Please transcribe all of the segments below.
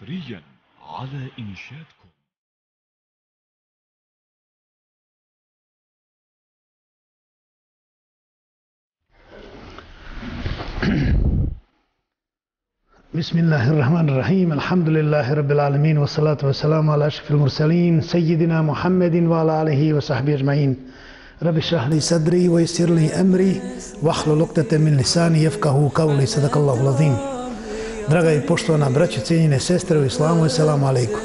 حصريا على إنشادكم. بسم الله الرحمن الرحيم. الحمد لله رب العالمين والصلاة والسلام على أشرف المرسلين سيدنا محمد وعلى آله وصحبه أجمعين. رب اشرح لي صدري ويسر لي أمري واحلل عقدة من لساني يفقه قولي. صدق الله العظيم. Draga i poštovana braće, cijenjene sestre u islamu, selamu alaikum.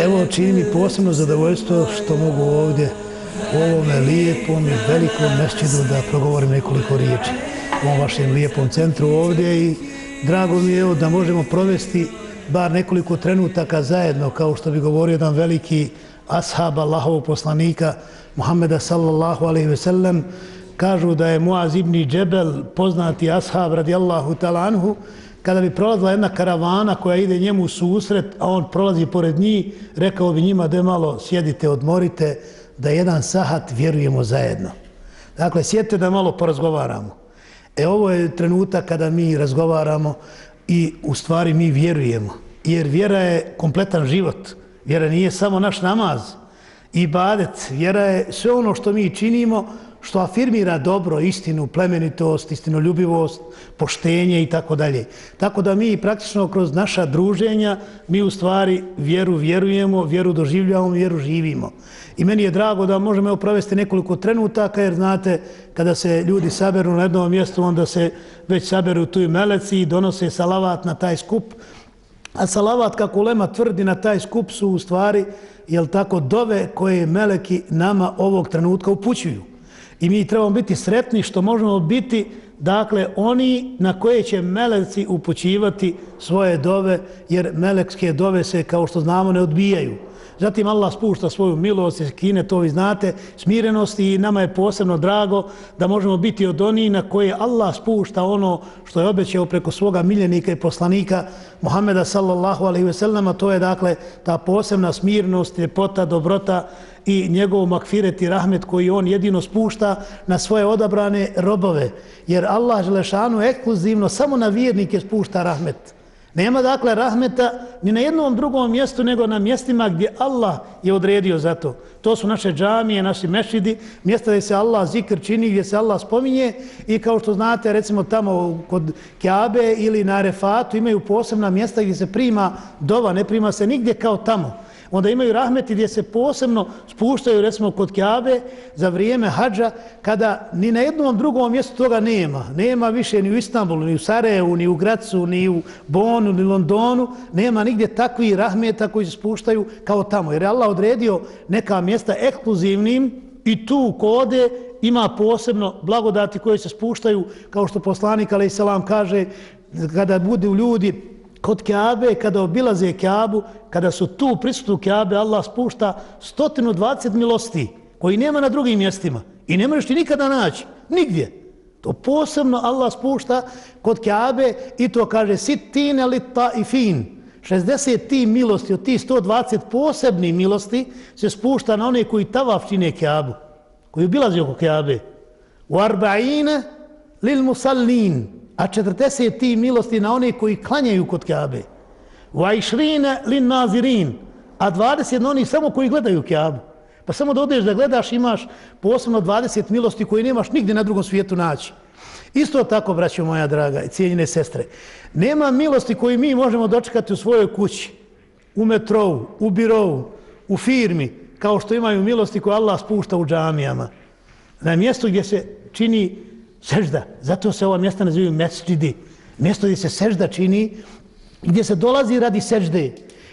Evo čini mi posebno zadovoljstvo što mogu ovdje u ovome lijepom i velikom mešćidu da progovorim nekoliko riječi u ovom vašem lijepom centru ovdje i drago mi je evo da možemo provesti bar nekoliko trenutaka zajedno kao što bi govorio jedan veliki ashab Allahovog poslanika Muhammeda sallallahu alaihi ve sellem kažu da je Muaz ibn Džebel, poznati ashab radijallahu ta'ala anhu, kada bi prolazila jedna karavana koja ide njemu u susret, a on prolazi pored njih, rekao bi njima da malo sjedite, odmorite, da jedan sahat vjerujemo zajedno. Dakle, sjedite da malo porazgovaramo. E ovo je trenutak kada mi razgovaramo i u stvari mi vjerujemo. Jer vjera je kompletan život. Vjera nije samo naš namaz. I badet, vjera je sve ono što mi činimo, što afirmira dobro, istinu, plemenitost, istinoljubivost, poštenje i tako dalje. Tako da mi praktično kroz naša druženja mi u stvari vjeru vjerujemo, vjeru doživljavamo, vjeru živimo. I meni je drago da možemo evo provesti nekoliko trenutaka jer znate kada se ljudi saberu na jednom mjestu onda se već saberu tu i meleci i donose salavat na taj skup. A salavat kako Lema tvrdi na taj skup su u stvari jel tako dove koje meleki nama ovog trenutka upućuju. I mi trebamo biti sretni što možemo biti, dakle, oni na koje će meleci upućivati svoje dove, jer melekske dove se, kao što znamo, ne odbijaju. Zatim Allah spušta svoju milost i skine, to vi znate, smirenost i nama je posebno drago da možemo biti od onih na koje Allah spušta ono što je obećao preko svoga miljenika i poslanika Muhameda sallallahu alaihi ve sellem, to je dakle ta posebna smirnost, ljepota, dobrota i njegov makfiret i rahmet koji on jedino spušta na svoje odabrane robove. Jer Allah Želešanu ekskluzivno samo na vjernike spušta rahmet. Nema dakle rahmeta ni na jednom drugom mjestu nego na mjestima gdje Allah je odredio za to. To su naše džamije, naši mešidi, mjesta gdje se Allah zikr čini, gdje se Allah spominje i kao što znate recimo tamo kod Kjabe ili na Refatu imaju posebna mjesta gdje se prima dova, ne prima se nigdje kao tamo onda imaju rahmeti gdje se posebno spuštaju, recimo, kod Kjabe za vrijeme hađa, kada ni na jednom drugom mjestu toga nema. Nema više ni u Istanbulu, ni u Sarajevu, ni u Gracu, ni u Bonu, ni u Londonu. Nema nigdje takvi rahmeta koji se spuštaju kao tamo. Jer je Allah odredio neka mjesta ekskluzivnim i tu kode ima posebno blagodati koje se spuštaju, kao što poslanik, ali i selam, kaže, kada budu ljudi kod Kaabe, kada obilaze Kaabu, kada su tu prisutnu Kaabe, Allah spušta 120 milosti koji nema na drugim mjestima i ne možeš ti nikada naći, nigdje. To posebno Allah spušta kod Kaabe i to kaže sitin li ta i fin. 60 ti milosti od ti 120 posebni milosti se spušta na one koji tavaf čine Kaabu, koji obilaze oko Kaabe. U arba'ine lil musallin, a 40 ti milosti na one koji klanjaju kod Kabe. Va išrine lin nazirin, a 20 na oni samo koji gledaju Kabu. Pa samo da odeš da gledaš imaš posebno 20 milosti koje nemaš nigdje na drugom svijetu naći. Isto tako, braćo moja draga i cijeljene sestre, nema milosti koji mi možemo dočekati u svojoj kući, u metrovu, u birovu, u firmi, kao što imaju milosti koje Allah spušta u džamijama. Na mjestu gdje se čini sežda. Zato se ova mjesta nazivaju mesđidi. Mjesto gdje se sežda čini, gdje se dolazi radi sežde.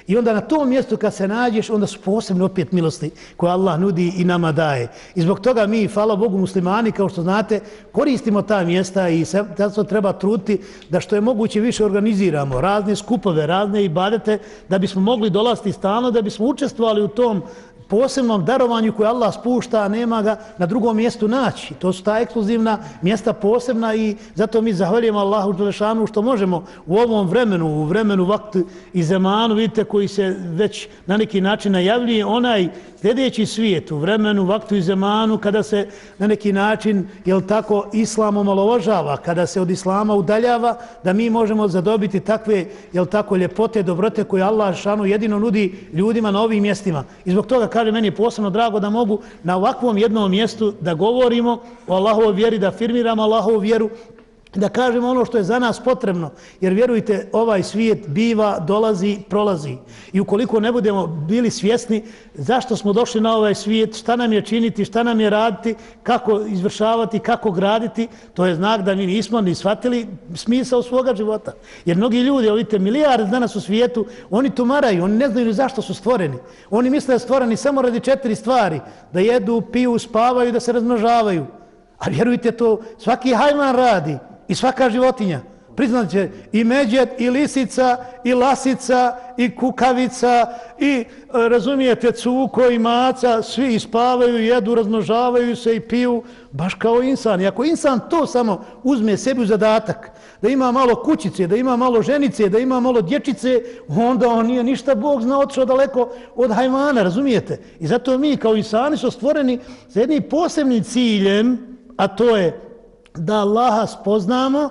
I onda na tom mjestu kad se nađeš, onda su posebne opet milosti koje Allah nudi i nama daje. I zbog toga mi, hvala Bogu muslimani, kao što znate, koristimo ta mjesta i zato treba truti da što je moguće više organiziramo razne skupove, razne ibadete, da bismo mogli dolaziti stalno, da bismo učestvovali u tom posebnom darovanju koje Allah spušta, a nema ga na drugom mjestu naći. To su ta ekskluzivna mjesta posebna i zato mi zahvaljujemo Allahu Đelešanu što možemo u ovom vremenu, u vremenu vakt i zemanu, vidite, koji se već na neki način najavljuje, onaj sljedeći svijet u vremenu, vaktu i zemanu, kada se na neki način, jel tako, islam omalovožava, kada se od islama udaljava, da mi možemo zadobiti takve, jel tako, ljepote, dobrote koje Allah šanu jedino nudi ljudima na ovim mjestima. I zbog toga, kaže, meni je posebno drago da mogu na ovakvom jednom mjestu da govorimo o Allahovoj vjeri, da firmiramo Allahovu vjeru, da kažemo ono što je za nas potrebno, jer vjerujte, ovaj svijet biva, dolazi, prolazi. I ukoliko ne budemo bili svjesni zašto smo došli na ovaj svijet, šta nam je činiti, šta nam je raditi, kako izvršavati, kako graditi, to je znak da mi nismo ni shvatili smisao svoga života. Jer mnogi ljudi, vidite, milijarde danas u svijetu, oni tumaraju, oni ne znaju ni zašto su stvoreni. Oni misle da su stvoreni samo radi četiri stvari, da jedu, piju, spavaju, da se razmnožavaju. A vjerujte to, svaki hajman radi, i svaka životinja. Priznat će i međet, i lisica, i lasica, i kukavica, i e, razumijete cuko i maca, svi ispavaju, jedu, raznožavaju se i piju, baš kao insan. I ako insan to samo uzme sebi u zadatak, da ima malo kućice, da ima malo ženice, da ima malo dječice, onda on nije ništa Bog zna otišao daleko od hajmana, razumijete? I zato mi kao insani su stvoreni sa jednim posebnim ciljem, a to je da Allaha spoznamo,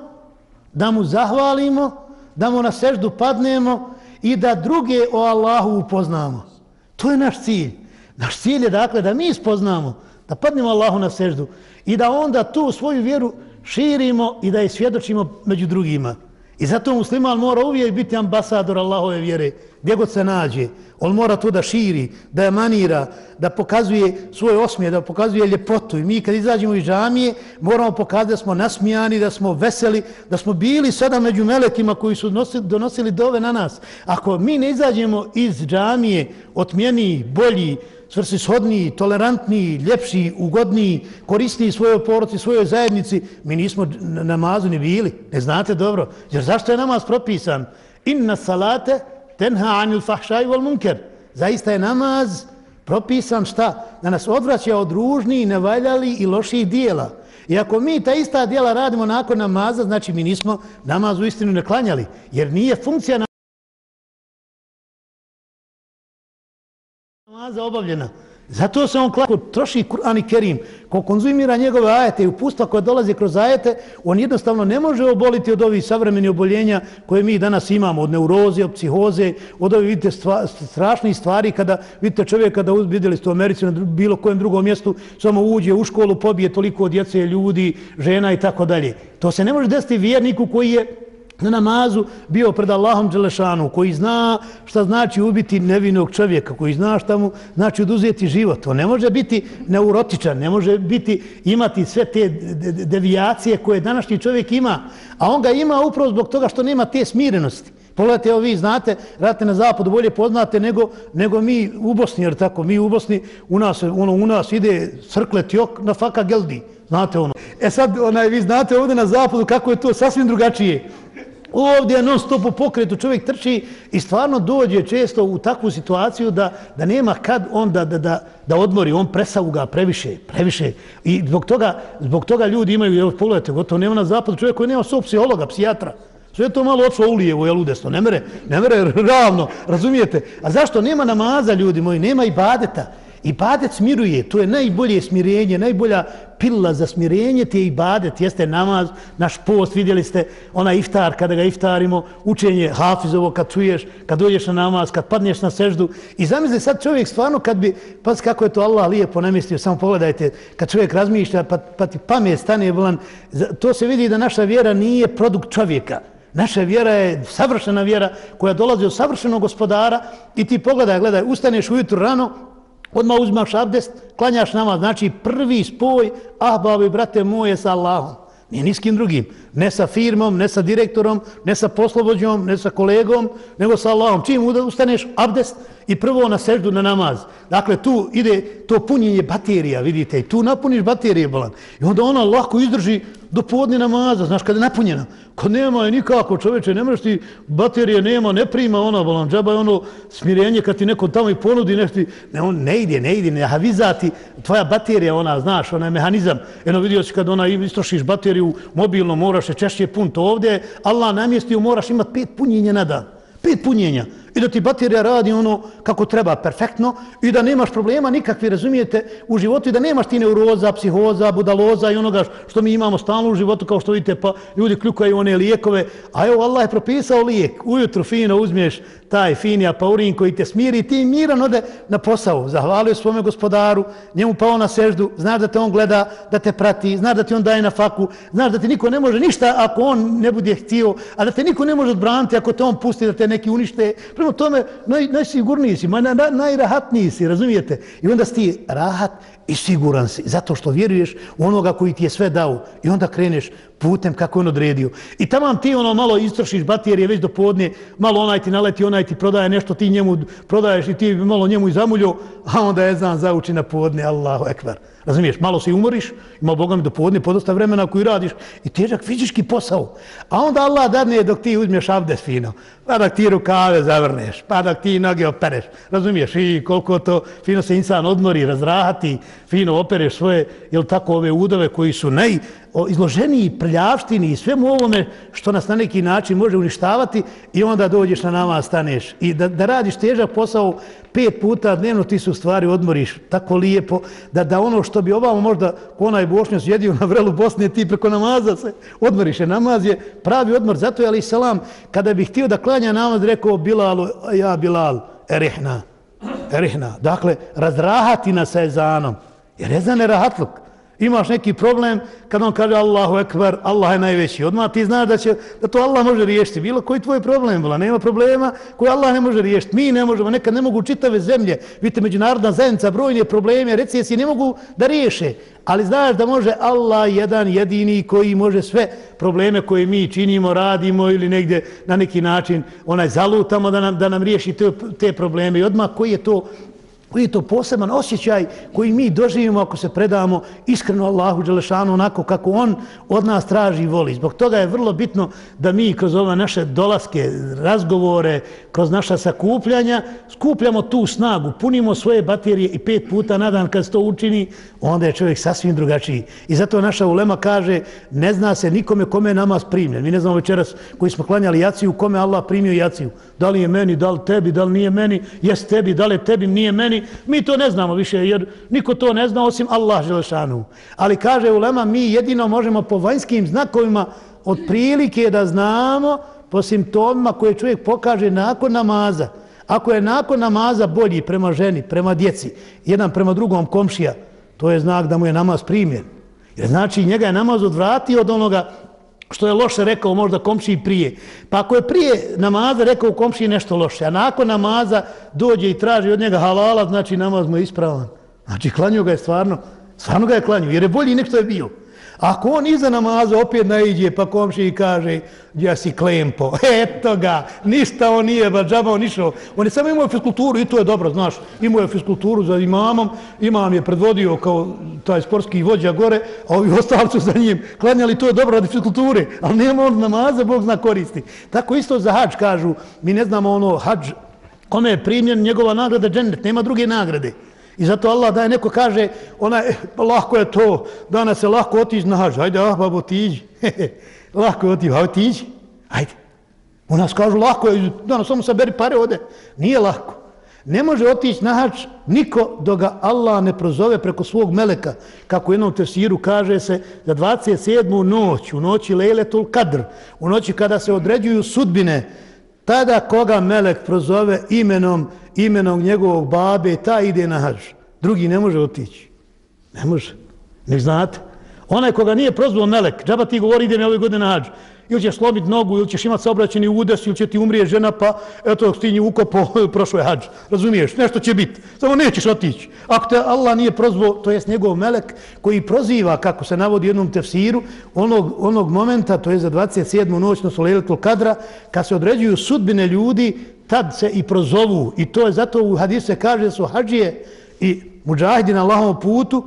da mu zahvalimo, da mu na seždu padnemo i da druge o Allahu upoznamo. To je naš cilj. Naš cilj je dakle da mi spoznamo, da padnemo Allahu na seždu i da onda tu svoju vjeru širimo i da je svjedočimo među drugima. I zato musliman mora uvijek biti ambasador Allahove vjere, gdje god se nađe. On mora to da širi, da je manira, da pokazuje svoje osmije, da pokazuje ljepotu. I mi kad izađemo iz džamije, moramo pokazati da smo nasmijani, da smo veseli, da smo bili sada među melekima koji su donosili dove na nas. Ako mi ne izađemo iz džamije, otmjeni, bolji, svrsishodniji, tolerantniji, ljepši, ugodniji, korisniji svojoj poroci, svojoj zajednici, mi nismo namazu ni bili. Ne znate dobro. Jer zašto je namaz propisan? Inna salate tenha anil fahšaj vol munker. Zaista je namaz propisan šta? Da nas odvraća od ružniji, nevaljali i loših dijela. I ako mi ta ista dijela radimo nakon namaza, znači mi nismo namaz u istinu ne klanjali. Jer nije funkcija namaza obavljena. Zato se on klako troši Kur'an i Kerim, ko konzumira njegove ajete i upustva koje dolaze kroz ajete, on jednostavno ne može oboliti od ovih savremenih oboljenja koje mi danas imamo, od neuroze, od psihoze, od ovih vidite, stva, strašnih stvari kada vidite čovjeka da vidjeli ste u Americi na bilo kojem drugom mjestu, samo uđe u školu, pobije toliko djece, ljudi, žena i tako dalje. To se ne može desiti vjerniku koji je na namazu bio pred Allahom Đelešanu, koji zna šta znači ubiti nevinog čovjeka, koji zna šta mu znači oduzeti život. On ne može biti neurotičan, ne može biti imati sve te devijacije koje današnji čovjek ima, a on ga ima upravo zbog toga što nema te smirenosti. Pogledajte, evo vi znate, radite na zapadu, bolje poznate nego, nego mi u Bosni, jer tako, mi u Bosni, u nas, ono, u nas ide crkle tjok na faka geldi, znate ono. E sad, onaj, vi znate ovdje na zapadu kako je to sasvim drugačije. Ovdje je non stop u pokretu, čovjek trči i stvarno dođe često u takvu situaciju da, da nema kad on da, da, da, odmori, on presavuga previše, previše. I zbog toga, zbog toga ljudi imaju, evo pogledajte, gotovo nema na zapadu čovjek koji nema svog psihologa, psijatra. Sve to malo odšlo u lijevo, jel udesno, ne mere, ne mere ravno, razumijete? A zašto nema namaza, ljudi moji, nema i Ibadet smiruje, to je najbolje smirenje, najbolja pilla za smirenje, ti je ibadet, jeste namaz, naš post, vidjeli ste onaj iftar, kada ga iftarimo, učenje hafizovo kad čuješ, kad dođeš na namaz, kad padneš na seždu. I zamisli sad čovjek stvarno kad bi, pa kako je to Allah lijepo namistio, samo pogledajte, kad čovjek razmišlja, pa, pa ti pamet stane, bolan, to se vidi da naša vjera nije produkt čovjeka. Naša vjera je savršena vjera koja dolazi od savršenog gospodara i ti pogledaj, gledaj, ustaneš ujutru rano, Odmah uzmaš abdest, klanjaš nama, znači prvi spoj, ah, babi, brate moje, sa Allahom. Nije ni s kim drugim. Ne sa firmom, ne sa direktorom, ne sa poslovođom, ne sa kolegom, nego sa Allahom. Čim ustaneš abdest i prvo na seždu na namaz. Dakle, tu ide to punjenje baterija, vidite, i tu napuniš baterije, bolan. I onda ona lako izdrži do podne namaza, znaš, kada je napunjena. Kad nema je nikako, čoveče, ne možeš ti, baterije nema, ne prima ona, bolan, džaba je ono smirenje kad ti neko tamo i ponudi nešto, ne, on ne ide, ne ide, ne havizati, tvoja baterija, ona, znaš, ona je mehanizam. Eno vidio si kad ona istrošiš bateriju mobilno, moraš je češće punt ovdje, Allah namjestio, moraš imati pet punjenja na dan. Pet punjenja i da ti baterija radi ono kako treba perfektno i da nemaš problema nikakvi, razumijete, u životu i da nemaš ti neuroza, psihoza, budaloza i onoga što mi imamo stalno u životu, kao što vidite, pa ljudi kljukaju one lijekove, a evo Allah je propisao lijek, ujutru fino uzmiješ taj fini apaurin koji te smiri i ti miran ode na posao, zahvalio svome gospodaru, njemu pao na seždu, znaš da te on gleda, da te prati, znaš da ti on daje na faku, znaš da ti niko ne može ništa ako on ne bude htio, a da te niko ne može odbraniti ako te on pusti da te neki unište. Prema tome, naj, najsigurniji si, naj, na, najrahatniji si, razumijete? I onda si ti rahat i siguran si, zato što vjeruješ u onoga koji ti je sve dao. I onda kreneš putem kako on odredio. I tamo ti ono malo istrošiš baterije već do podne, malo onaj ti naleti, onaj ti prodaje nešto, ti njemu prodaješ i ti malo njemu izamulju, a onda je znam zauči na podne, Allahu ekvar. Razumiješ, malo se umoriš, ima Boga mi do povodne podosta vremena koji radiš i težak fizički posao. A onda Allah dadne dok ti uzmeš abdes fino, pa dok ti rukave zavrneš, pa dok ti noge opereš. Razumiješ, i koliko to fino se insan odmori, razrahati, fino opereš svoje, jel tako, ove udove koji su naj, izloženiji prljavštini i svemu ovome što nas na neki način može uništavati i onda dođeš na nama, staneš. I da, da radiš težak posao pet puta dnevno, ti se u stvari odmoriš tako lijepo, da, da ono što bi ovamo možda onaj bošnjac jedio na vrelu Bosne, ti preko namaza se odmoriš. Je namaz je pravi odmor. Zato je ali salam, kada bih htio da klanja namaz, rekao Bilalu, ja Bilal, erihna, erihna. Dakle, razrahati nas sa ezanom. Jer ezan je rahatluk imaš neki problem, kad on kaže Allahu ekber, Allah je najveći, odmah ti znaš da, će, da to Allah može riješiti. Bilo koji tvoj problem bila, nema problema koji Allah ne može riješiti. Mi ne možemo, nekad ne mogu čitave zemlje, vidite, međunarodna zajednica, brojne probleme, recesije ne mogu da riješe. Ali znaš da može Allah jedan jedini koji može sve probleme koje mi činimo, radimo ili negdje na neki način onaj zalutamo da nam, da nam riješi te, te probleme. I odmah koji je to koji je to poseban osjećaj koji mi doživimo ako se predamo iskreno Allahu Đelešanu onako kako On od nas traži i voli. Zbog toga je vrlo bitno da mi kroz ove naše dolaske, razgovore, kroz naša sakupljanja, skupljamo tu snagu, punimo svoje baterije i pet puta na dan kad se to učini, onda je čovjek sasvim drugačiji. I zato naša ulema kaže, ne zna se nikome kome je namaz primljen. Mi ne znamo večeras koji smo klanjali jaciju, kome Allah primio jaciju. Da li je meni, da li tebi, da li nije meni, jes tebi, da li je tebi, nije meni mi to ne znamo više, jer niko to ne zna osim Allah Želešanu. Ali kaže Ulema, mi jedino možemo po vanjskim znakovima od prilike da znamo po simptomima koje čovjek pokaže nakon namaza. Ako je nakon namaza bolji prema ženi, prema djeci, jedan prema drugom komšija, to je znak da mu je namaz primjen. Jer znači njega je namaz odvratio od onoga što je loše rekao možda komšiji prije. Pa ako je prije namaza rekao komšiji nešto loše, a nakon namaza dođe i traži od njega halala, znači namaz mu je ispravan. Znači klanju ga je stvarno, stvarno ga je klanju, jer je bolji nek što je bio. Ako on iza namaza opet naiđe pa komši i kaže ja si klempo, eto ga, ništa on nije, ba džaba on išao. On je samo imao fiskulturu i to je dobro, znaš, imao je fiskulturu za imamom, imam je predvodio kao taj sportski vođa gore, a ovi ostali su za njim klanjali, to je dobro radi fiskulture, ali nema on namaza, Bog zna koristi. Tako isto za hađ kažu, mi ne znamo ono hađ, kome je primljen njegova nagrada džennet, nema druge nagrade. I zato Allah daje, neko kaže, ona, lako eh, pa lahko je to, danas se lahko otići na hađ. Ajde, ah, babo, tiđi. lahko je otići, ajde, tiđi. Ajde. U nas kažu, lahko je, danas samo saberi pare, ode. Nije lahko. Ne može otići na hač niko do ga Allah ne prozove preko svog meleka. Kako u jednom tefsiru kaže se za 27. noć, u noći Lejletul Kadr, u noći kada se određuju sudbine, tada koga melek prozove imenom imenom njegovog babe, ta ide na hađ. Drugi ne može otići. Ne može. Ne znate. Onaj koga nije prozvao melek, džaba ti govori ide mi ove godine na hađ. Ili ćeš slomit nogu, ili ćeš imati saobraćeni udes, ili će ti umrije žena, pa eto, ti nji ukopo, prošlo je hađ. Razumiješ? Nešto će biti. Samo nećeš otići. Ako te Allah nije prozvao, to jest njegov melek, koji proziva, kako se navodi jednom tefsiru, onog, onog momenta, to je za 27. noć na Soleletol Kadra, kad se određuju sudbine ljudi, tad se i prozovu i to je zato u hadise kaže su hađije i muđahidi na Allahovom putu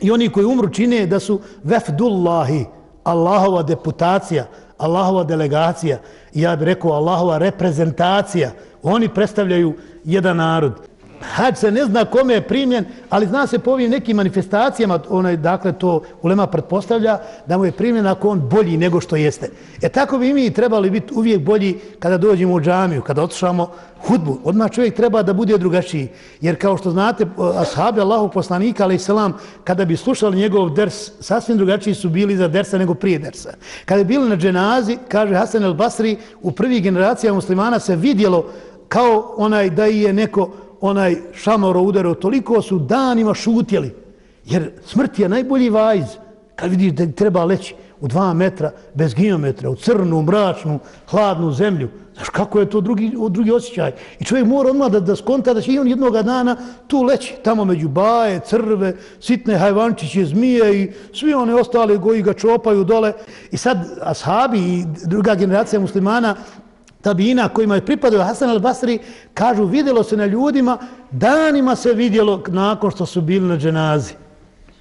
i oni koji umru čine da su vefdullahi, Allahova deputacija, Allahova delegacija ja bih rekao Allahova reprezentacija. Oni predstavljaju jedan narod. Hač se ne zna kome je primljen, ali zna se po ovim nekim manifestacijama, onaj, dakle, to Ulema pretpostavlja da mu je primljen ako on bolji nego što jeste. E tako bi mi trebali biti uvijek bolji kada dođemo u džamiju, kada otušamo hudbu. Odmah čovjek treba da bude drugačiji. Jer kao što znate, ashabi Allahog poslanika, ali selam, kada bi slušali njegov ders, sasvim drugačiji su bili za dersa nego prije dersa. Kada bi bili na dženazi, kaže Hasan el Basri, u prvih generacija muslimana se vidjelo kao onaj da je neko onaj šamoro udaro, toliko su danima šutjeli. Jer smrt je najbolji vajz. Kad vidiš da treba leći u dva metra, bez geometra, u crnu, mračnu, hladnu zemlju. Znaš kako je to drugi, drugi osjećaj? I čovjek mora odmah da, da skonta da će i on jednog dana tu leći. Tamo među baje, crve, sitne hajvančiće, zmije i svi one ostale koji ga čopaju dole. I sad ashabi i druga generacija muslimana tabina kojima je pripadao Hasan al-Basri, kažu vidjelo se na ljudima, danima se vidjelo nakon što su bili na dženazi.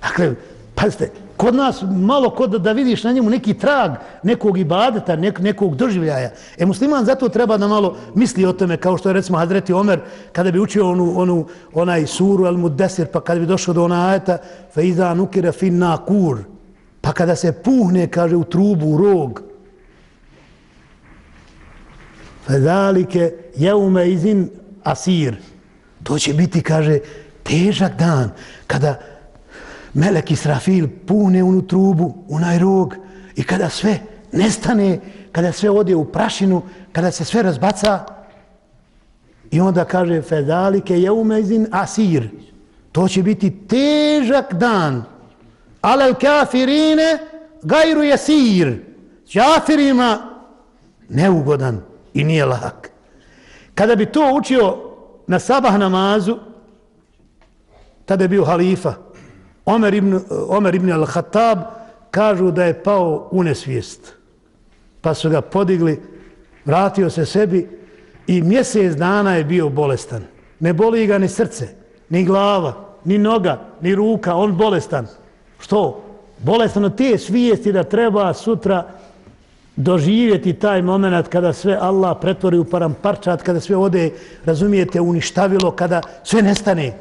Dakle, pazite, kod nas malo kod da vidiš na njemu neki trag nekog ibadeta, nek, nekog doživljaja. E, musliman zato treba da malo misli o tome, kao što je recimo Hadreti Omer, kada bi učio onu, onu, onaj suru al-Muddesir, pa kada bi došao do ona ajeta, fa iza nukira fin nakur, pa kada se puhne, kaže, u trubu, u rog, Fedalike jeume izin asir. To će biti, kaže, težak dan kada Melek Israfil pune unu trubu, unaj rog i kada sve nestane, kada sve ode u prašinu, kada se sve razbaca i onda kaže Fedalike jeume izin asir. To će biti težak dan. Alel kafirine gajru jesir. Kafirima neugodan i nije lak. Kada bi to učio na sabah namazu, tada je bio halifa, Omer ibn, Omer ibn al-Khattab kažu da je pao u nesvijest. Pa su ga podigli, vratio se sebi i mjesec dana je bio bolestan. Ne boli ga ni srce, ni glava, ni noga, ni ruka, on bolestan. Što? Bolestan od te svijesti da treba sutra doživjeti taj moment kada sve Allah pretvori u paramparčat, kada sve ode, razumijete, uništavilo, kada sve nestane.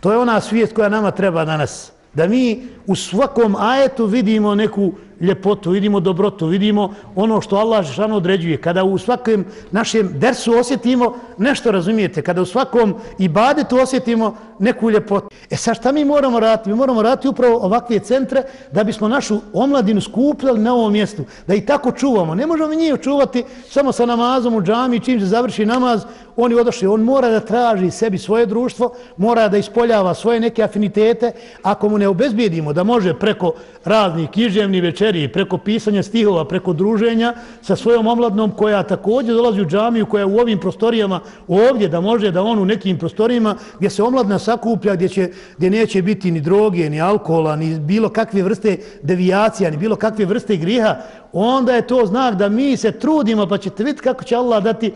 To je ona svijest koja nama treba danas. Da mi u svakom ajetu vidimo neku ljepotu, vidimo dobrotu, vidimo ono što Allah Žešanu određuje. Kada u svakom našem dersu osjetimo nešto, razumijete, kada u svakom ibadetu osjetimo neku ljepotu. E sad šta mi moramo raditi? Mi moramo raditi upravo ovakve centre da bismo našu omladinu skupljali na ovom mjestu, da i tako čuvamo. Ne možemo njih čuvati samo sa namazom u džami, čim se završi namaz, oni odošli. On mora da traži sebi svoje društvo, mora da ispoljava svoje neke afinitete. Ako mu ne obezbijedimo da može preko raznih književnih vjeri, preko pisanja stihova, preko druženja sa svojom omladnom koja također dolazi u džamiju, koja je u ovim prostorijama ovdje, da može da on u nekim prostorijima gdje se omladna sakuplja, gdje, će, gdje neće biti ni droge, ni alkohola, ni bilo kakve vrste devijacija, ni bilo kakve vrste griha, onda je to znak da mi se trudimo, pa ćete vidjeti kako će Allah dati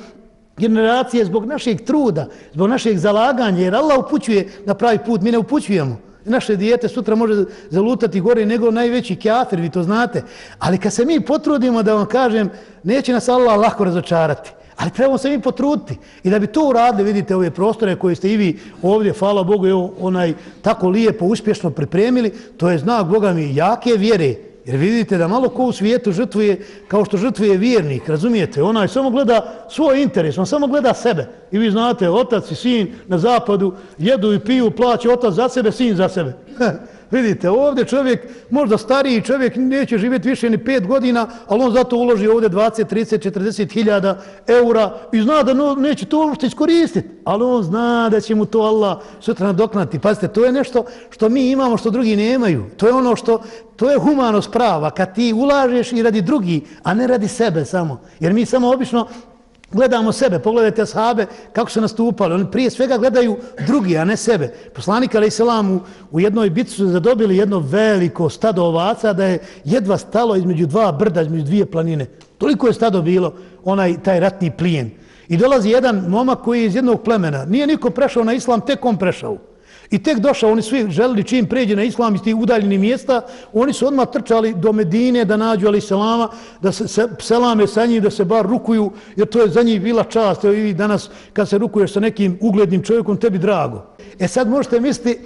generacije zbog našeg truda, zbog našeg zalaganja, jer Allah upućuje na pravi put, mi ne upućujemo. Naše dijete sutra može zalutati gore nego najveći kjafir, vi to znate. Ali kad se mi potrudimo da vam kažem, neće nas Allah lako razočarati. Ali trebamo se mi potruditi. I da bi to uradili, vidite ove prostore koje ste i vi ovdje, hvala Bogu, evo, onaj, tako lijepo, uspješno pripremili, to je znak Boga mi jake vjere, Jer vidite da malo ko u svijetu žrtvuje kao što žrtvuje vjernik, razumijete? Onaj samo gleda svoj interes, on samo gleda sebe. I vi znate, otac i sin na zapadu jedu i piju, plaće otac za sebe, sin za sebe. Vidite, ovdje čovjek, možda stariji čovjek, neće živjeti više ni pet godina, ali on zato uloži ovdje 20, 30, 40 hiljada eura i zna da no, neće to uopšte iskoristiti. Ali on zna da će mu to Allah sutra nadoknati. Pazite, to je nešto što mi imamo, što drugi nemaju. To je ono što, to je humanost prava, kad ti ulažeš i radi drugi, a ne radi sebe samo. Jer mi samo obično gledamo sebe, pogledajte ashabe kako su nastupali. Oni prije svega gledaju drugi, a ne sebe. Poslanik Ali Selam u jednoj bitci su zadobili jedno veliko stado ovaca da je jedva stalo između dva brda, između dvije planine. Toliko je stado bilo onaj taj ratni plijen. I dolazi jedan momak koji je iz jednog plemena. Nije niko prešao na islam, tek on prešao. I tek došao, oni svi želili čim pređe na islam iz tih udaljenih mjesta, oni su odmah trčali do Medine da nađu ali selama, da se, se selame sa njim, da se bar rukuju, jer to je za njih bila čast. Evo i danas kad se rukuješ sa nekim uglednim čovjekom, tebi drago. E sad možete misliti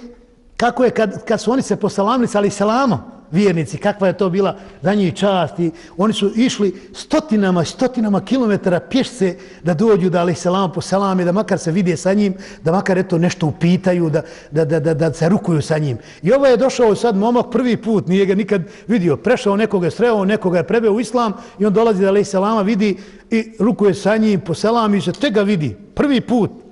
kako je kad, kad su oni se posalamili sa ali selamom, vjernici, kakva je to bila za njih čast i oni su išli stotinama i stotinama kilometara pješce da dođu da alaih selam po selami, da makar se vide sa njim, da makar eto nešto upitaju, da, da, da, da, da se rukuju sa njim. I ovo je došao sad momak prvi put, nije ga nikad vidio, prešao nekoga je sreo, nekoga je prebeo u islam i on dolazi da alaih selama vidi i rukuje sa njim po selam i se te ga vidi, prvi put.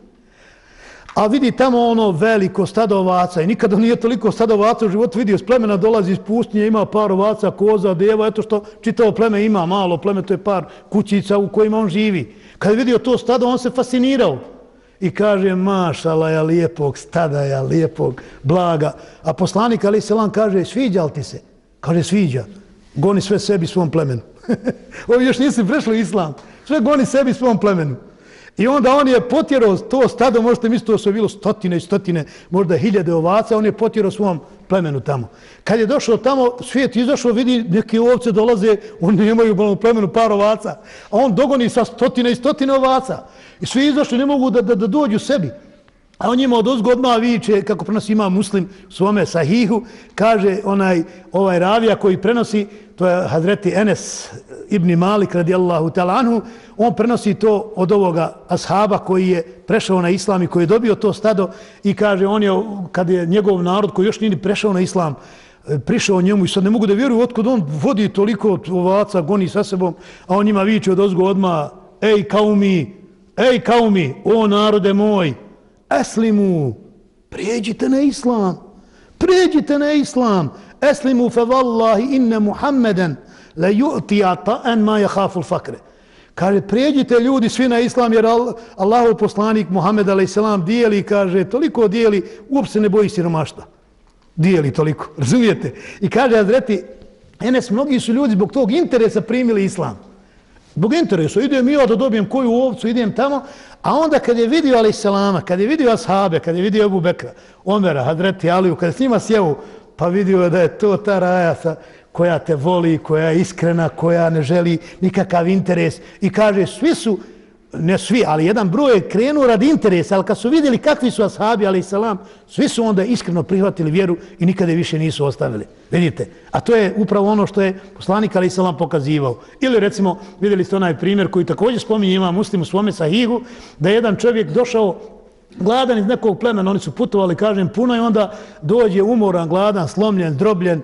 A vidi tamo ono veliko stado ovaca i nikada nije toliko stado ovaca u životu vidio. S plemena dolazi iz pustinje, ima par ovaca, koza, deva, eto što čitavo pleme ima, malo pleme, to je par kućica u kojima on živi. Kad je vidio to stado, on se fascinirao. I kaže, mašala ja lijepog stada, ja lijepog blaga. A poslanik Ali Selam kaže, sviđa li ti se? Kaže, sviđa. Goni sve sebi svom plemenu. Ovi još nisi prešli islam. Sve goni sebi svom plemenu. I onda on je potjerao to stado, možete misliti, to su bilo stotine i stotine, možda hiljade ovaca, on je potjerao svom plemenu tamo. Kad je došao tamo, svijet izašao, vidi neke ovce dolaze, oni nemaju u plemenu par ovaca, a on dogoni sa stotine i stotine ovaca. I svi izašli, ne mogu da, da, da dođu sebi. A on njima od ozgodma viče, kako prenosi ima muslim u svome sahihu, kaže onaj, ovaj ravija koji prenosi, to je Hadreti Enes ibn Malik radijallahu ta'ala anhu, on prenosi to od ovoga ashaba koji je prešao na islam i koji je dobio to stado i kaže on je, kad je njegov narod koji još nije prešao na islam, e, prišao njemu i sad ne mogu da vjeruju otkud on vodi toliko ovaca, goni sa sebom, a on njima viče od ozgo odma, ej kaumi, ej kaumi, o narode moj, eslimu, prijeđite na islam, prijeđite na islam, eslimu fe vallahi inne Muhammeden le ju'tija ta'en ma je haful fakre. Kaže, prijeđite ljudi svi na islam, jer Allahov poslanik Muhammed a.s. dijeli, kaže, toliko dijeli, uopće ne boji siromašta. Dijeli toliko, razumijete? I kaže, Azreti, Enes, mnogi su ljudi zbog tog interesa primili islam. Zbog interesa, idem ja da dobijem koju ovcu, idem tamo, a onda kad je vidio a.s. kad je vidio ashabe, kad je vidio Ebu Bekra, Omera, Hadreti Aliju, kad je s njima sjevu, pa vidio da je to ta raja sa, koja te voli, koja je iskrena, koja ne želi nikakav interes. I kaže, svi su, ne svi, ali jedan broj je krenuo rad interesa, ali kad su vidjeli kakvi su ashabi, ali salam, svi su onda iskreno prihvatili vjeru i nikada više nisu ostavili. Vidite, a to je upravo ono što je poslanik ali salam pokazivao. Ili recimo, vidjeli ste onaj primjer koji također spominje ima muslim u svome sahihu, da je jedan čovjek došao gladan iz nekog plemena, oni su putovali, kažem, puno i onda dođe umoran, gladan, slomljen, drobljen,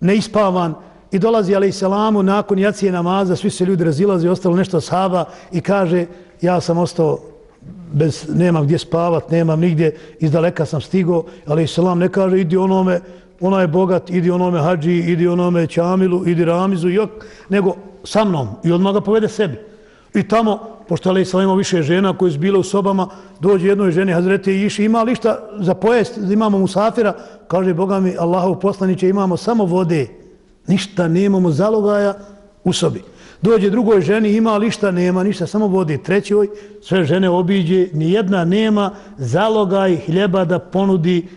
neispavan i dolazi ali selamu nakon jacije namaza, svi se ljudi razilaze, ostalo nešto saba i kaže ja sam ostao bez, nemam gdje spavat, nemam nigdje, iz daleka sam stigo, ali selam ne kaže idi onome, ona je bogat, idi onome hađi, idi onome čamilu, idi ramizu, jok, nego sa mnom i odmah ga povede sebi. I tamo, pošto ali sam imao više žena koje su bile u sobama, dođe jednoj ženi, Hazreti i iši, ima li šta za pojest, imamo musafira, kaže, Boga mi, Allahov poslaniće, imamo samo vode, ništa, nemamo zalogaja u sobi. Dođe drugoj ženi, ima li šta, nema ništa, samo vode. Trećoj, sve žene obiđe, ni jedna nema zalogaj hljeba da ponudi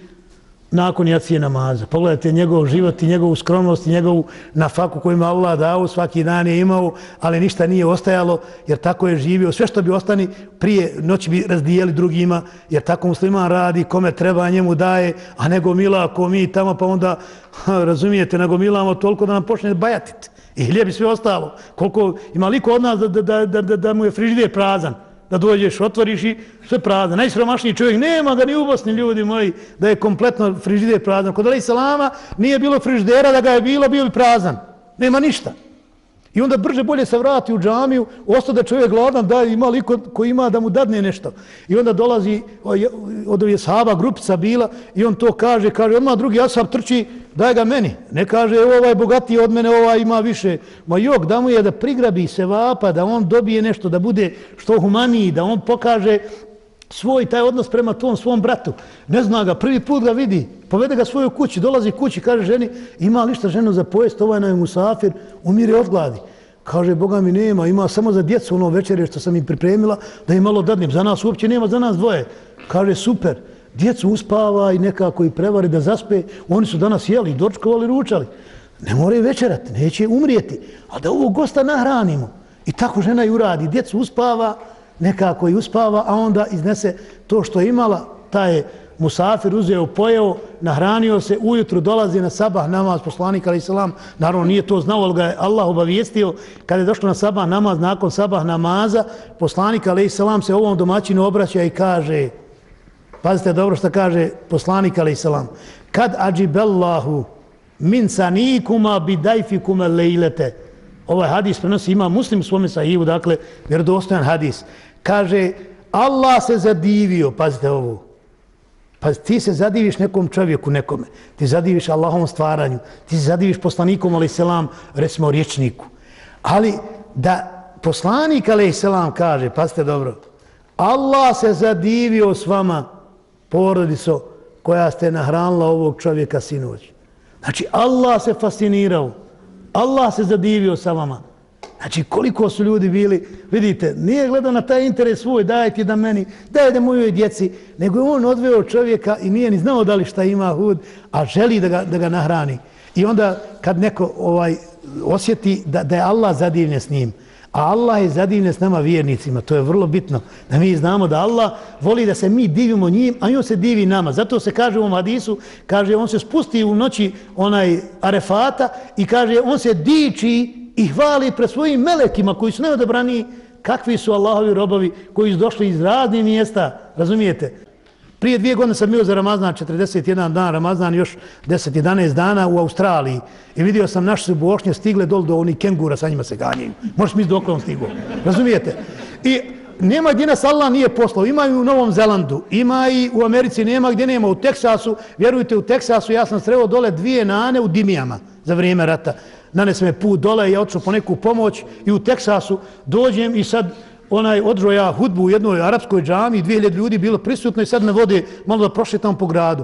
nakon jacije namaza. Pogledajte njegov život i njegovu skromnost i njegovu nafaku koju ima Allah dao, svaki dan je imao, ali ništa nije ostajalo, jer tako je živio. Sve što bi ostani prije noći bi razdijeli drugima, jer tako musliman radi, kome treba njemu daje, a nego mila ako mi tamo, pa onda, ha, razumijete, nego milamo toliko da nam počne bajatiti. I hljeb i sve ostalo. Koliko ima liko od nas da, da, da, da, da, da mu je frižider prazan da dođeš, otvoriš i sve prazno. Najsromašniji čovjek, nema ga ni u Bosni, ljudi moji, da je kompletno frižider prazan. Kod Ali Salama nije bilo frižidera, da ga je bilo, bio bi prazan. Nema ništa. I onda brže bolje se vrati u džamiju, ostao da čovjek gladan, da ima liko koji ima da mu dadne nešto. I onda dolazi od ovih sahaba, grupica bila, i on to kaže, kaže, odmah drugi asab trči, daj ga meni. Ne kaže, evo ovaj bogatiji od mene, ovaj ima više. Ma jok, da mu je da prigrabi se vapa, da on dobije nešto, da bude što humaniji, da on pokaže svoj taj odnos prema tom svom bratu. Ne zna ga, prvi put ga vidi, povede ga svoju kući, dolazi kući, kaže ženi, ima li šta ženu za pojest, ovaj nam je musafir, umire od gladi. Kaže, Boga mi nema, ima samo za djecu ono večere što sam im pripremila, da im malo dadnim. Za nas uopće nema, za nas dvoje. Kaže, super, djecu uspava i nekako i prevari da zaspe. Oni su danas jeli, dočkovali, ručali. Ne moraju večerati, neće umrijeti. A da ovog gosta nahranimo. I tako žena i uradi. Djecu uspava, nekako i uspava, a onda iznese to što je imala, taj je musafir uzeo, pojeo, nahranio se, ujutru dolazi na sabah namaz, poslanik ali selam, naravno nije to znao, ali ga je Allah obavijestio, kada je došlo na sabah namaz, nakon sabah namaza, poslanik ali selam se ovom domaćinu obraća i kaže, pazite dobro što kaže poslanik ali selam, kad ađibellahu min sanikuma bidajfikuma lejlete, ovaj hadis prenosi ima muslim u svome sahivu, dakle, vjerodostojan hadis, kaže, Allah se zadivio, pazite ovo, Pa ti se zadiviš nekom čovjeku, nekome. Ti zadiviš Allahom stvaranju. Ti se zadiviš poslanikom, ali selam, recimo, riječniku. Ali da poslanik, ali selam, kaže, pazite dobro, Allah se zadivio s vama, porodico, koja ste nahranila ovog čovjeka sinoć. Znači, Allah se fascinirao. Allah se zadivio sa vama. Znači, koliko su ljudi bili, vidite, nije gledao na taj interes svoj, daj ti da meni, daj da mojoj djeci, nego je on odveo čovjeka i nije ni znao da li šta ima hud, a želi da ga, da ga nahrani. I onda kad neko ovaj osjeti da, da je Allah zadivljen s njim, a Allah je zadivljen s nama vjernicima, to je vrlo bitno, da mi znamo da Allah voli da se mi divimo njim, a on se divi nama. Zato se kaže u ovom hadisu, kaže, on se spusti u noći onaj arefata i kaže, on se diči i hvali pred svojim melekima koji su neodebrani kakvi su Allahovi robovi koji su došli iz raznih mjesta, razumijete? Prije dvije godine sam bio za Ramazan, 41 dan Ramazan, još 10-11 dana u Australiji i vidio sam naše su bošnje stigle dol do onih kengura, sa njima se ganjaju. Možeš mi dok on stigo, razumijete? I nema gdje nas Allah nije poslao, ima i u Novom Zelandu, ima i u Americi, nema gdje nema, u Teksasu, vjerujte u Teksasu, ja sam sreo dole dvije nane u Dimijama za vrijeme rata nanes me put dole i ja odšao po neku pomoć i u Teksasu dođem i sad onaj odroja ja hudbu u jednoj arapskoj džami, dvije ljede ljudi bilo prisutno i sad me vode malo da prošetam tamo po gradu.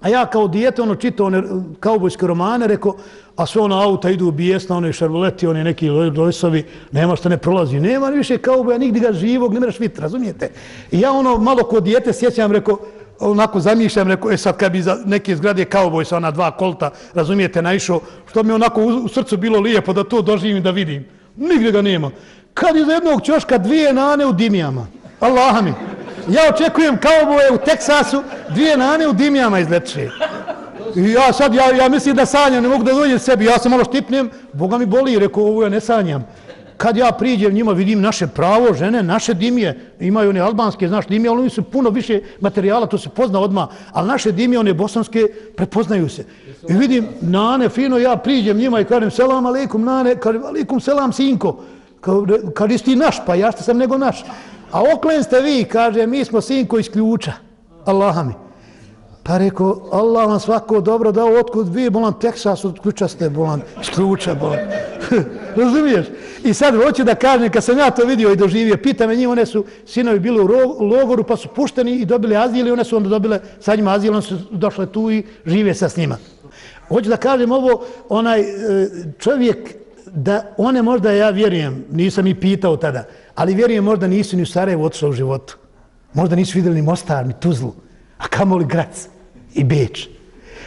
A ja kao dijete ono čitao one kaubojske romane, rekao, a sve ona auta idu bijesna, one šarvoleti, one neki lojsovi, nema što ne prolazi. Nema više kauboja, nigdje ga živog, ne mreš vidjeti, razumijete? I ja ono malo kao dijete sjećam, rekao, onako zamišljam, rekao, e sad kad bi za neke zgrade kauboj sa ona dva kolta, razumijete, naišao, što mi onako u, u srcu bilo lijepo da to doživim da vidim. Nigdje ga nema. Kad iz jednog čoška dvije nane u dimijama. Allah mi. Ja očekujem kauboje u Teksasu, dvije nane u dimijama izleče. I ja sad, ja, ja mislim da sanjam, ne mogu da dođem sebi, ja se malo štipnem, Boga mi boli, rekao, ovo ja ne sanjam kad ja priđem njima, vidim naše pravo, žene, naše dimije, imaju one albanske, znaš, dimije, ali oni su puno više materijala, to se pozna odmah, ali naše dimije, one bosanske, prepoznaju se. I vidim, nane, fino, ja priđem njima i kažem, selam aleikum, nane, kažem, aleikum, selam, sinko. Kad ti naš, pa ja što sam nego naš. A oklen ste vi, kaže, mi smo sinko iz ključa. Allaha mi. Pa rekao, Allah vam svako dobro dao, otkud vi, bolan, Teksas, od ključa ste, bolan, iz ključa, bolan. Razumiješ? I sad hoću da kažem, kad sam ja to vidio i doživio, pita me njih, one su sinovi bili u logoru, pa su pušteni i dobili azil i one su onda dobile sa njima azil, one su došle tu i žive sa s njima. Hoću da kažem ovo, onaj e, čovjek, da one možda ja vjerujem, nisam i pitao tada, ali vjerujem možda nisu ni u Sarajevu otišao u životu. Možda nisu vidjeli ni Mostar, ni Tuzlu, a kamoli Grac i Beč.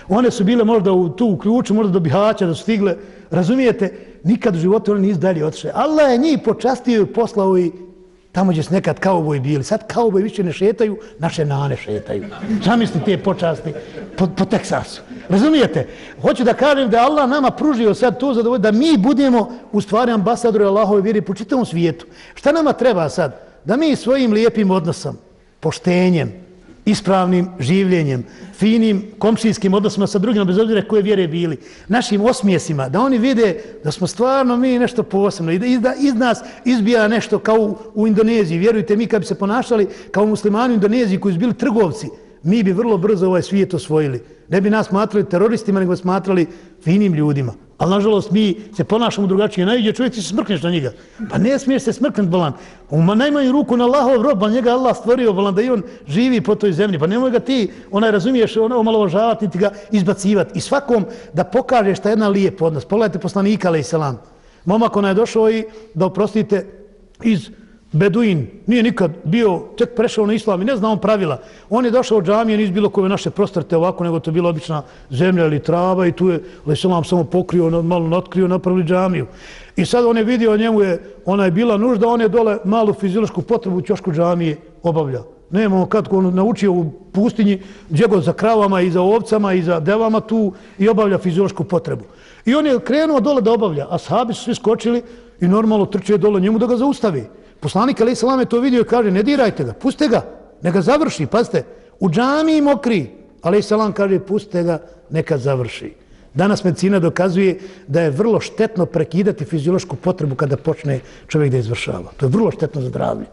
One su bile možda u, tu u ključu, možda do Bihaća da su stigle, razumijete, nikad u životu oni nisu dalje otišli. Allah je njih počastio i poslao i tamo gdje su nekad kauboji bili. Sad kauboji više ne šetaju, naše nane šetaju. Zamisli te počasti po, po Teksasu. Razumijete? Hoću da kažem da Allah nama pružio sad to zadovoljstvo, da mi budemo u stvari ambasadori Allahove vjeri po čitavom svijetu. Šta nama treba sad? Da mi svojim lijepim odnosom, poštenjem, ispravnim življenjem, finim komšijskim odnosima sa drugima, bez obzira koje vjere bili, našim osmijesima, da oni vide da smo stvarno mi nešto posebno i da iz, iz nas izbija nešto kao u, u Indoneziji. Vjerujte mi kad bi se ponašali kao muslimani u Indoneziji koji su bili trgovci, mi bi vrlo brzo ovaj svijet osvojili. Ne bi nas smatrali teroristima, nego smatrali finim ljudima. Ali, nažalost, mi se ponašamo drugačije. Najviđe čovjek ti se smrkneš na njega. Pa ne smiješ se smrknuti, bolan. On najmanju ruku na Allahov rob, ali njega Allah stvorio, bolan, da i on živi po toj zemlji. Pa nemoj ga ti, onaj, razumiješ, ono, omalovažavati, niti ga izbacivati. I svakom da pokaže šta je jedna lijep odnos. Pogledajte poslanika, alaih selam. Momak, ona je došao i da oprostite iz Beduin, nije nikad bio, tek prešao na islam i ne zna on pravila. On je došao od džamije, nije bilo kove naše prostrate ovako, nego to je bila obična zemlja ili trava i tu je Leselam samo pokrio, malo notkrio, napravili džamiju. I sad on je vidio, njemu je, ona je bila nužda, on je dole malu fiziološku potrebu u ćošku džamije obavljao. Nemamo kad on naučio u pustinji, gdje god za kravama i za ovcama i za devama tu i obavlja fiziološku potrebu. I on je krenuo dole da obavlja, a sahabi su svi skočili i normalno trče dole njemu da ga zaustavi. Poslanik Ali Salam je to vidio i kaže, ne dirajte ga, puste ga, neka završi, pazite, u džami mokri. Ali Salam kaže, puste ga, neka završi. Danas medicina dokazuje da je vrlo štetno prekidati fiziološku potrebu kada počne čovjek da izvršava. To je vrlo štetno za zdravlje.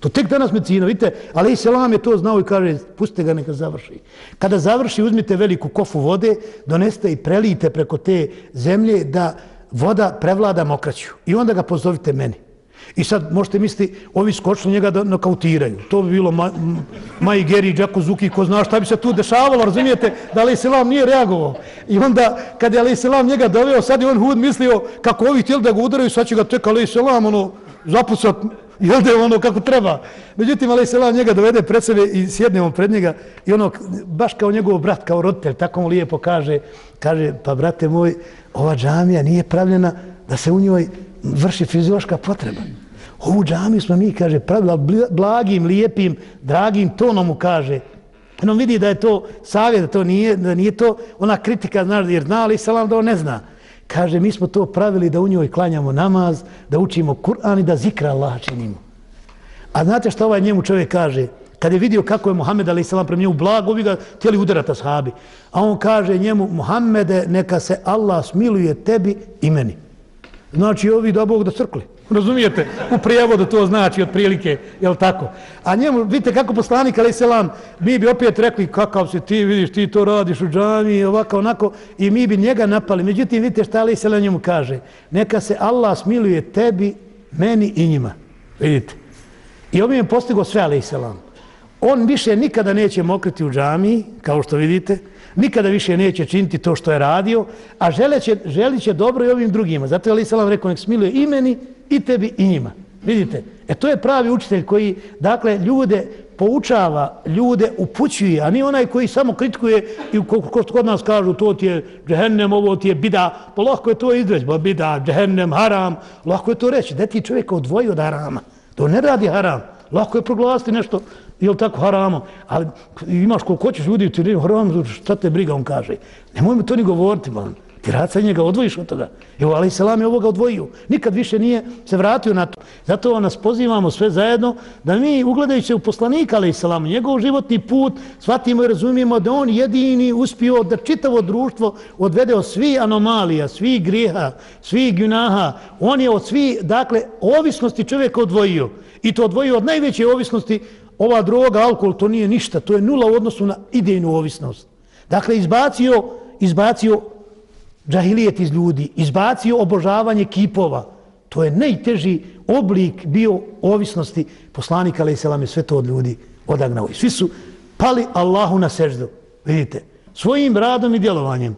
To tek danas medicina, vidite, ali i selam je to znao i kaže, pustite ga neka završi. Kada završi, uzmite veliku kofu vode, doneste i prelijte preko te zemlje da voda prevlada mokraću. I onda ga pozovite meni. I sad možete misliti, ovi skočili njega da nokautiraju. To bi bilo ma, Maji Geri, Džako Zuki, ko zna šta bi se tu dešavalo, razumijete, da Ali Selam nije reagovao. I onda, kad je Ali Selam njega doveo, sad je on hud mislio kako ovi htjeli da ga udaraju, sad će ga tek Ali Selam, ono, zapucat, jel da je ono kako treba. Međutim, Ali Selam njega dovede pred sebe i sjedne on pred njega i ono, baš kao njegov brat, kao roditelj, tako mu lijepo kaže, kaže, pa brate moj, ova džamija nije pravljena da se u njoj vrši fiziološka potreba. Ovu džamiju smo mi, kaže, pravila blagim, lijepim, dragim tonom mu kaže. On vidi da je to savjet, da to nije, da nije to ona kritika, znaš, jer zna ali Selam da on ne zna. Kaže, mi smo to pravili da u njoj klanjamo namaz, da učimo Kur'an i da zikra Allah činimo. A znate što ovaj njemu čovjek kaže? Kad je vidio kako je Muhammed a.s. prema njemu blago, ovi ga htjeli udarati ashabi. A on kaže njemu, Muhammede, neka se Allah smiluje tebi i meni. Znači, ovi da Bog da crkli. Razumijete? U prijevodu to znači otprilike, je li tako? A njemu, vidite kako poslanik, ali selam, mi bi opet rekli kakav si ti, vidiš, ti to radiš u džami, ovako, onako, i mi bi njega napali. Međutim, vidite šta ali selam njemu kaže. Neka se Allah smiluje tebi, meni i njima. Vidite. I on je postigo sve, ali selam. On više nikada neće mokriti u džami, kao što vidite, nikada više neće činiti to što je radio, a želeće, želiće dobro i ovim drugima. Zato je Ali Salam rekao, nek smiluje i meni, i tebi, i njima. Vidite, e to je pravi učitelj koji, dakle, ljude poučava, ljude upućuje, a ni onaj koji samo kritikuje i ko kod nas kažu to ti je džehennem, ovo ti je bida, pa lahko je to izreći, ba bida, džehennem, haram, lahko je to reći, da ti čovjek odvoji od harama, to ne radi haram, Lako je proglasiti nešto je li tako haramo, ali imaš koliko hoćeš ljudi, ti ne haram, šta te briga, on kaže. Nemoj mi to ni govoriti, man. Ti rad sa njega odvojiš od toga. Evo, ali selam je ovoga odvojio. Nikad više nije se vratio na to. Zato nas pozivamo sve zajedno da mi, ugledajući u poslanika, ali selam, njegov životni put, shvatimo i razumijemo da on jedini uspio da čitavo društvo odvede od svi anomalija, svi griha, svi gunaha. On je od svi, dakle, ovisnosti čovjeka odvojio. I to odvojio od najveće ovisnosti ova droga, alkohol, to nije ništa, to je nula u odnosu na idejnu ovisnost. Dakle, izbacio, izbacio džahilijet iz ljudi, izbacio obožavanje kipova. To je najteži oblik bio ovisnosti poslanika, ali se sve to od ljudi odagnao. I svi su pali Allahu na seždu, vidite, svojim radom i djelovanjem.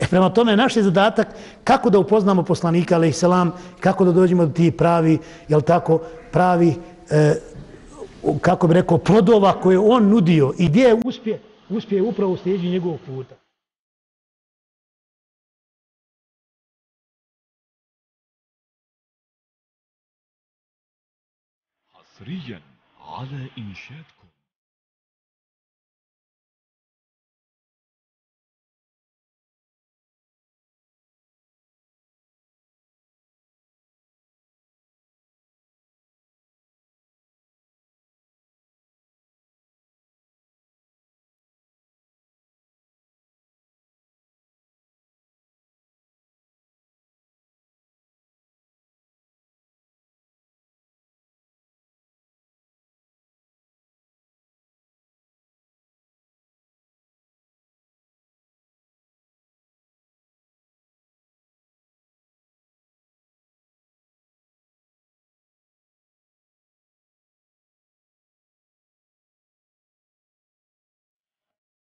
E prema tome, naš je zadatak kako da upoznamo poslanika, ali selam, kako da dođemo do ti pravi, jel tako, pravi e, kako bi rekao, plodova koje on nudio i gdje je uspje, uspje upravo u sljeđi njegovog puta. حصريا على إنشاد